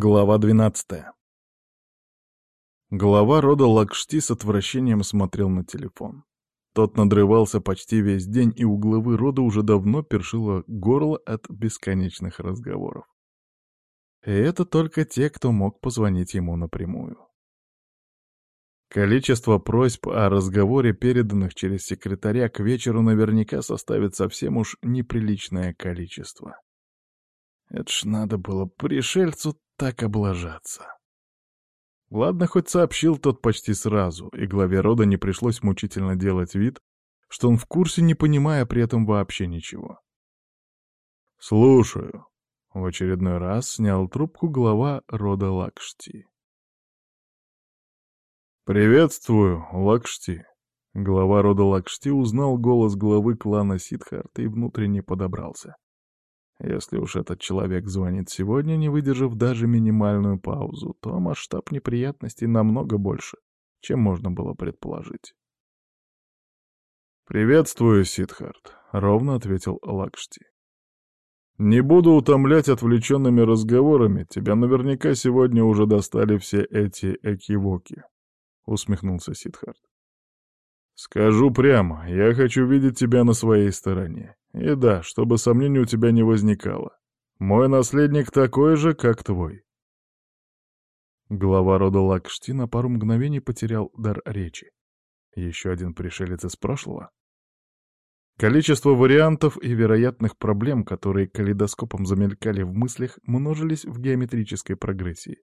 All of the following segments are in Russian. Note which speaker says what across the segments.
Speaker 1: Глава 12 Глава рода Лакшти с отвращением смотрел на телефон. Тот надрывался почти весь день, и у главы рода уже давно першило горло от бесконечных разговоров. И это только те, кто мог позвонить ему напрямую. Количество просьб о разговоре, переданных через секретаря, к вечеру наверняка составит совсем уж неприличное количество. Это ж надо было пришельцу так облажаться. Ладно, хоть сообщил тот почти сразу, и главе рода не пришлось мучительно делать вид, что он в курсе, не понимая при этом вообще ничего. «Слушаю», — в очередной раз снял трубку глава рода Лакшти. «Приветствую, Лакшти», Глава рода Лакшти узнал голос главы клана Сидхарт и внутренне подобрался. Если уж этот человек звонит сегодня, не выдержав даже минимальную паузу, то масштаб неприятностей намного больше, чем можно было предположить. «Приветствую, Сидхарт», — ровно ответил Лакшти. «Не буду утомлять отвлеченными разговорами, тебя наверняка сегодня уже достали все эти экивоки», — усмехнулся Сидхарт. «Скажу прямо, я хочу видеть тебя на своей стороне. И да, чтобы сомнений у тебя не возникало. Мой наследник такой же, как твой. Глава рода Лакшти на пару мгновений потерял дар речи. Еще один пришелец из прошлого? Количество вариантов и вероятных проблем, которые калейдоскопом замелькали в мыслях, множились в геометрической прогрессии.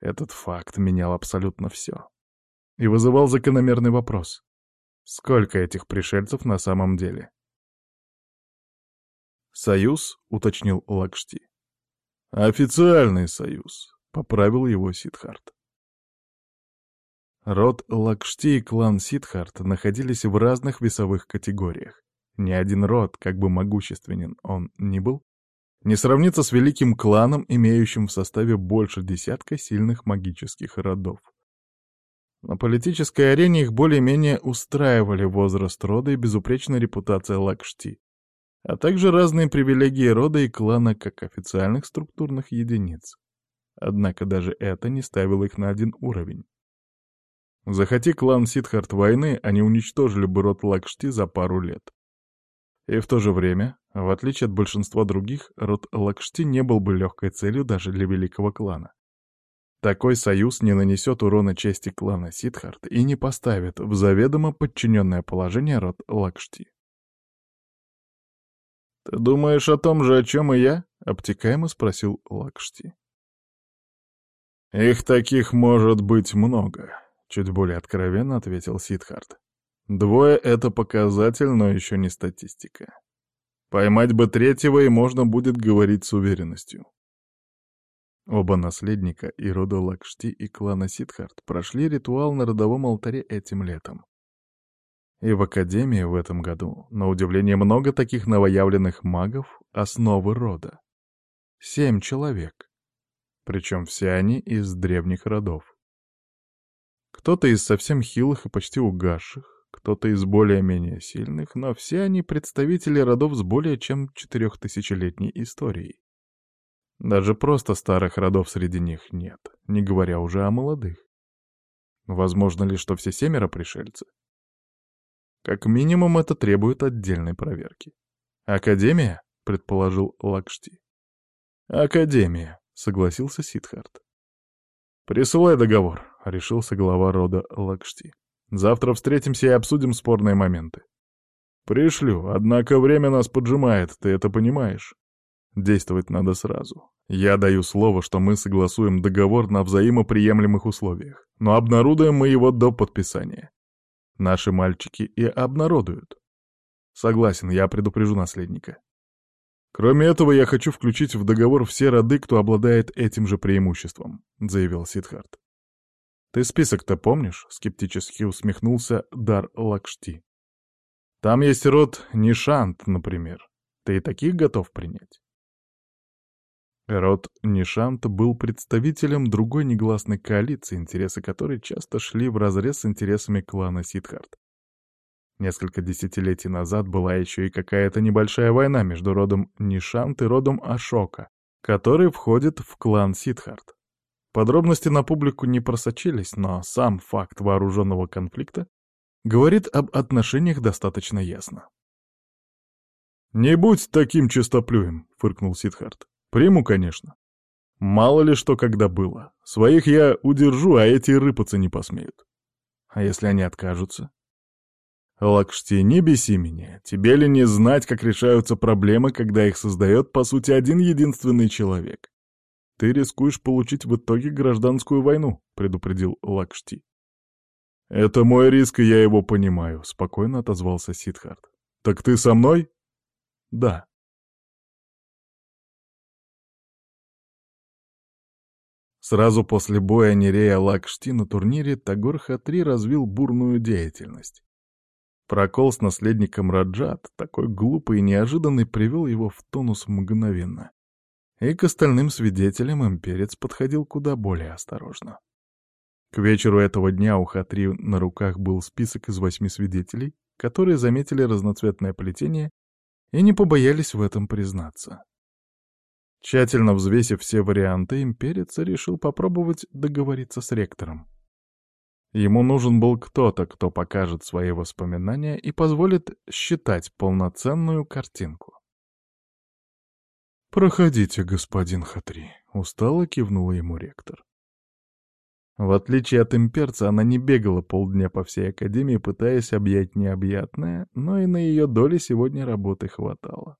Speaker 1: Этот факт менял абсолютно все. И вызывал закономерный вопрос. Сколько этих пришельцев на самом деле? «Союз?» — уточнил Лакшти. «Официальный союз», — поправил его Сидхарт. Род Лакшти и клан Сидхарт находились в разных весовых категориях. Ни один род, как бы могущественен он ни был, не сравнится с великим кланом, имеющим в составе больше десятка сильных магических родов. На политической арене их более-менее устраивали возраст рода и безупречная репутация Лакшти а также разные привилегии рода и клана как официальных структурных единиц. Однако даже это не ставило их на один уровень. Захоти клан Сидхарт войны, они уничтожили бы род Лакшти за пару лет. И в то же время, в отличие от большинства других, род Лакшти не был бы легкой целью даже для великого клана. Такой союз не нанесет урона чести клана Сидхарт и не поставит в заведомо подчиненное положение род Лакшти. «Ты думаешь о том же, о чем и я?» — обтекаемо спросил Лакшти. «Их таких может быть много», — чуть более откровенно ответил Сидхарт. «Двое — это показатель, но еще не статистика. Поймать бы третьего, и можно будет говорить с уверенностью». Оба наследника и рода Лакшти и клана Сидхарт прошли ритуал на родовом алтаре этим летом. И в Академии в этом году, на удивление, много таких новоявленных магов основы рода. Семь человек. Причем все они из древних родов. Кто-то из совсем хилых и почти угасших, кто-то из более-менее сильных, но все они представители родов с более чем четырехтысячелетней историей. Даже просто старых родов среди них нет, не говоря уже о молодых. Возможно ли, что все семеро пришельцы? Как минимум, это требует отдельной проверки. «Академия?» — предположил Лакшти. «Академия», — согласился Сидхарт. «Присылай договор», — решился глава рода Лакшти. «Завтра встретимся и обсудим спорные моменты». «Пришлю, однако время нас поджимает, ты это понимаешь?» «Действовать надо сразу. Я даю слово, что мы согласуем договор на взаимоприемлемых условиях, но обнародуем мы его до подписания. Наши мальчики и обнародуют. Согласен, я предупрежу наследника. Кроме этого, я хочу включить в договор все роды, кто обладает этим же преимуществом, заявил Сидхарт. Ты список-то помнишь? Скептически усмехнулся Дар Лакшти. Там есть род Нишант, например. Ты и таких готов принять? Род Нишант был представителем другой негласной коалиции, интересы которой часто шли вразрез с интересами клана Сидхарт. Несколько десятилетий назад была еще и какая-то небольшая война между родом Нишант и родом Ашока, который входит в клан Сидхарт. Подробности на публику не просочились, но сам факт вооруженного конфликта говорит об отношениях достаточно ясно. «Не будь таким чистоплюем», — фыркнул Сидхарт. «Приму, конечно. Мало ли что когда было. Своих я удержу, а эти рыпаться не посмеют. А если они откажутся? Лакшти, не беси меня. Тебе ли не знать, как решаются проблемы, когда их создает, по сути, один единственный человек? Ты рискуешь получить в итоге гражданскую войну, предупредил Лакшти. Это мой риск, и я его понимаю, спокойно отозвался Сидхарт. Так ты со мной? Да. Сразу после боя Нерея Лакшти на турнире Тагор Хатри развил бурную деятельность. Прокол с наследником Раджат, такой глупый и неожиданный, привел его в тонус мгновенно. И к остальным свидетелям имперец подходил куда более осторожно. К вечеру этого дня у Хатри на руках был список из восьми свидетелей, которые заметили разноцветное плетение и не побоялись в этом признаться. Тщательно взвесив все варианты, имперец решил попробовать договориться с ректором. Ему нужен был кто-то, кто покажет свои воспоминания и позволит считать полноценную картинку. «Проходите, господин Хатри», — устало кивнула ему ректор. В отличие от имперца, она не бегала полдня по всей академии, пытаясь объять необъятное, но и на ее доле сегодня работы хватало.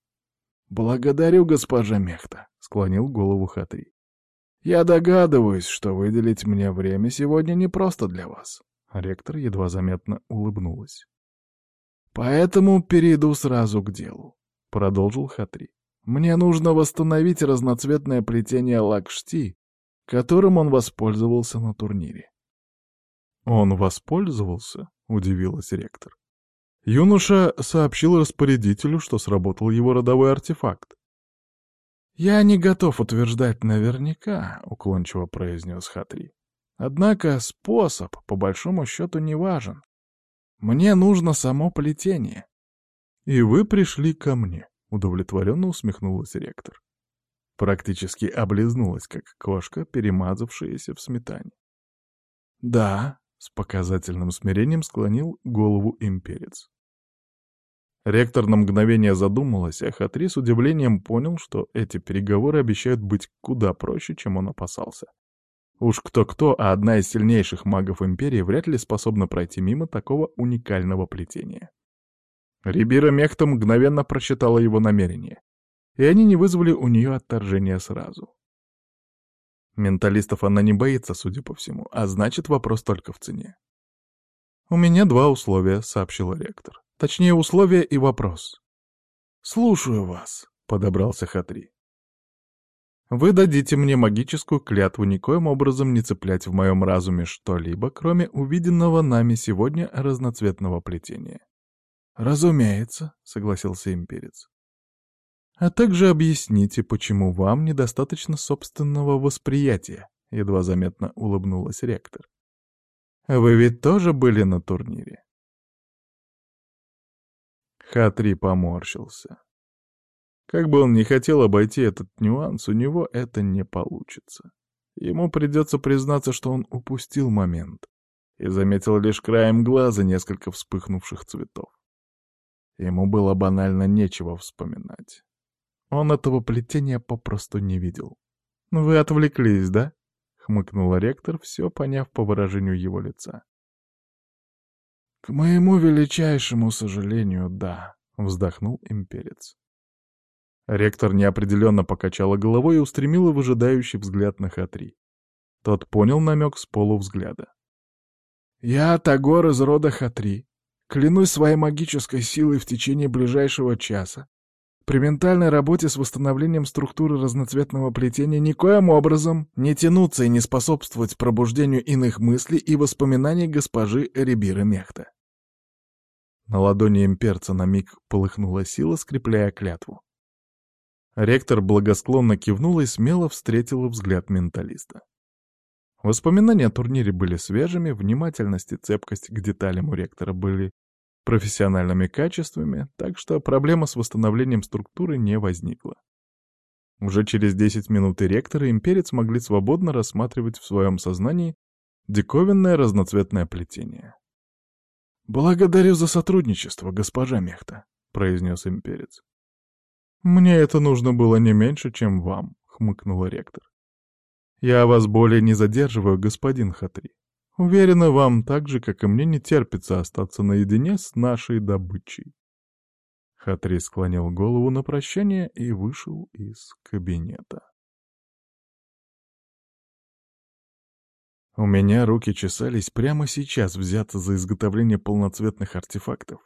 Speaker 1: «Благодарю, госпожа Мехта», — склонил голову Хатри. «Я догадываюсь, что выделить мне время сегодня не просто для вас». Ректор едва заметно улыбнулась. «Поэтому перейду сразу к делу», — продолжил Хатри. «Мне нужно восстановить разноцветное плетение лакшти, которым он воспользовался на турнире». «Он воспользовался?» — удивилась ректор. Юноша сообщил распорядителю, что сработал его родовой артефакт. «Я не готов утверждать наверняка», — уклончиво произнес Хатри. «Однако способ, по большому счету, не важен. Мне нужно само плетение». «И вы пришли ко мне», — удовлетворенно усмехнулась ректор. Практически облизнулась, как кошка, перемазавшаяся в сметане. «Да», — с показательным смирением склонил голову имперец. Ректор на мгновение задумалась, а Хатри с удивлением понял, что эти переговоры обещают быть куда проще, чем он опасался. Уж кто-кто, а одна из сильнейших магов Империи вряд ли способна пройти мимо такого уникального плетения. Рибира Мехта мгновенно прочитала его намерение, и они не вызвали у нее отторжения сразу. Менталистов она не боится, судя по всему, а значит, вопрос только в цене. «У меня два условия», — сообщила ректор. Точнее, условия и вопрос. «Слушаю вас», — подобрался Хатри. «Вы дадите мне магическую клятву никоим образом не цеплять в моем разуме что-либо, кроме увиденного нами сегодня разноцветного плетения». «Разумеется», — согласился имперец. «А также объясните, почему вам недостаточно собственного восприятия», — едва заметно улыбнулась ректор. «Вы ведь тоже были на турнире?» Хатри поморщился. Как бы он ни хотел обойти этот нюанс, у него это не получится. Ему придется признаться, что он упустил момент и заметил лишь краем глаза несколько вспыхнувших цветов. Ему было банально нечего вспоминать. Он этого плетения попросту не видел. «Вы отвлеклись, да?» — хмыкнула ректор, все поняв по выражению его лица. «К моему величайшему сожалению, да», — вздохнул имперец. Ректор неопределенно покачала головой и устремила выжидающий взгляд на Хатри. Тот понял намек с полувзгляда. «Я Тагор из рода Хатри. Клянусь своей магической силой в течение ближайшего часа. При ментальной работе с восстановлением структуры разноцветного плетения никоим образом не тянуться и не способствовать пробуждению иных мыслей и воспоминаний госпожи Рибира Мехта. На ладони имперца на миг полыхнула сила, скрепляя клятву. Ректор благосклонно кивнула и смело встретила взгляд менталиста. Воспоминания о турнире были свежими, внимательность и цепкость к деталям у ректора были профессиональными качествами, так что проблема с восстановлением структуры не возникла. Уже через 10 минут и ректор, и имперец могли свободно рассматривать в своем сознании диковинное разноцветное плетение. «Благодарю за сотрудничество, госпожа Мехта», — произнес имперец. «Мне это нужно было не меньше, чем вам», — хмыкнула ректор. «Я вас более не задерживаю, господин Хатри. Уверена, вам так же, как и мне, не терпится остаться наедине с нашей добычей». Хатри склонил голову на прощание и вышел из кабинета. У меня руки чесались прямо сейчас взяться за изготовление полноцветных артефактов,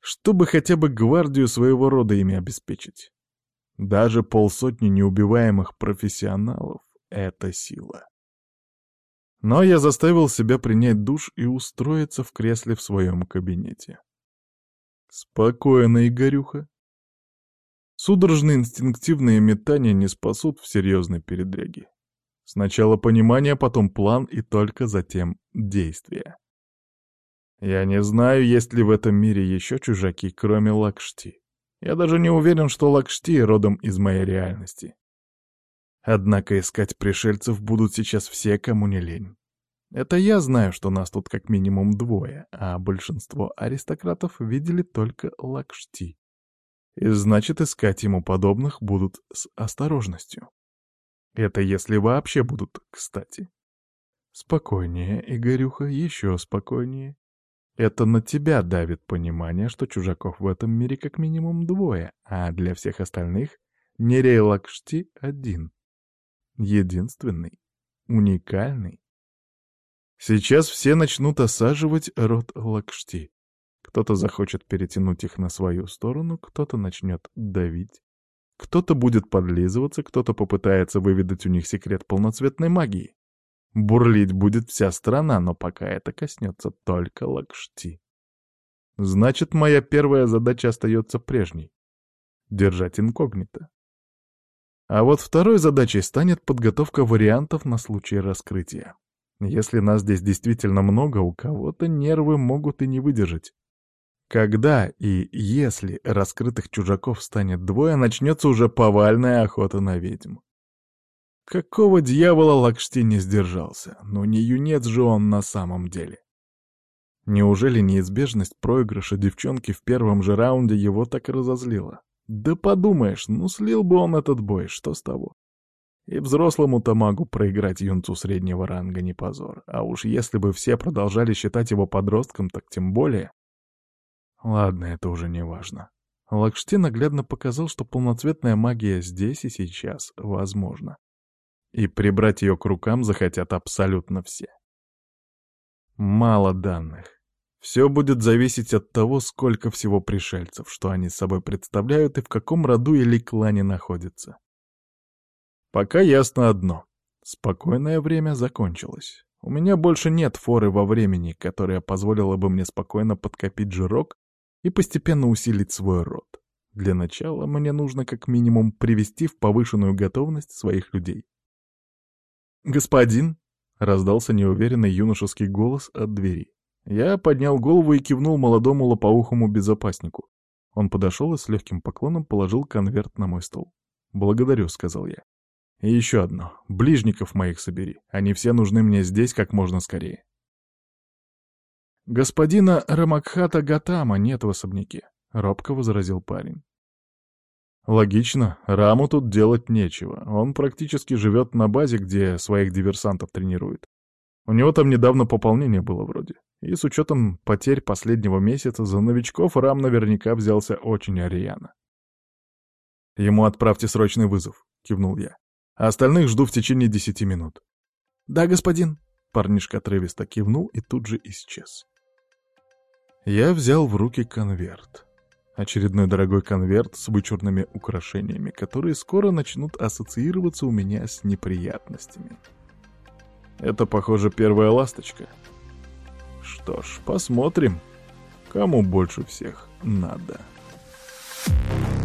Speaker 1: чтобы хотя бы гвардию своего рода ими обеспечить. Даже полсотни неубиваемых профессионалов — это сила. Но я заставил себя принять душ и устроиться в кресле в своем кабинете. Спокойно, Игорюха. Судорожные инстинктивные метания не спасут в серьезной передряге. Сначала понимание, потом план и только затем действие. Я не знаю, есть ли в этом мире еще чужаки, кроме Лакшти. Я даже не уверен, что Лакшти родом из моей реальности. Однако искать пришельцев будут сейчас все, кому не лень. Это я знаю, что нас тут как минимум двое, а большинство аристократов видели только Лакшти. И значит, искать ему подобных будут с осторожностью. Это если вообще будут, кстати. Спокойнее, Игорюха, еще спокойнее. Это на тебя давит понимание, что чужаков в этом мире как минимум двое, а для всех остальных Нерей Лакшти один. Единственный. Уникальный. Сейчас все начнут осаживать род Лакшти. Кто-то захочет перетянуть их на свою сторону, кто-то начнет давить. Кто-то будет подлизываться, кто-то попытается выведать у них секрет полноцветной магии. Бурлить будет вся страна, но пока это коснется только Лакшти. Значит, моя первая задача остается прежней — держать инкогнито. А вот второй задачей станет подготовка вариантов на случай раскрытия. Если нас здесь действительно много, у кого-то нервы могут и не выдержать. Когда и если раскрытых чужаков станет двое, начнется уже повальная охота на ведьм. Какого дьявола Лакшти не сдержался? Но не юнец же он на самом деле. Неужели неизбежность проигрыша девчонки в первом же раунде его так разозлила? Да подумаешь, ну слил бы он этот бой, что с того? И взрослому-то магу проиграть юнцу среднего ранга не позор. А уж если бы все продолжали считать его подростком, так тем более. Ладно, это уже не важно. Лакшти наглядно показал, что полноцветная магия здесь и сейчас возможна. И прибрать ее к рукам захотят абсолютно все. Мало данных. Все будет зависеть от того, сколько всего пришельцев, что они собой представляют и в каком роду или клане находятся. Пока ясно одно. Спокойное время закончилось. У меня больше нет форы во времени, которая позволила бы мне спокойно подкопить жирок и постепенно усилить свой род. Для начала мне нужно как минимум привести в повышенную готовность своих людей. «Господин!» — раздался неуверенный юношеский голос от двери. Я поднял голову и кивнул молодому лопоухому безопаснику. Он подошел и с легким поклоном положил конверт на мой стол. «Благодарю», — сказал я. «И еще одно. Ближников моих собери. Они все нужны мне здесь как можно скорее». «Господина Рамакхата Гатама нет в особняке», — робко возразил парень. «Логично, Раму тут делать нечего. Он практически живет на базе, где своих диверсантов тренирует. У него там недавно пополнение было вроде. И с учетом потерь последнего месяца за новичков Рам наверняка взялся очень рьяно. «Ему отправьте срочный вызов», — кивнул я. «А остальных жду в течение десяти минут». «Да, господин», — парнишка отрывисто кивнул и тут же исчез. Я взял в руки конверт. Очередной дорогой конверт с вычурными украшениями, которые скоро начнут ассоциироваться у меня с неприятностями. Это, похоже, первая ласточка. Что ж, посмотрим, кому больше всех надо. Thank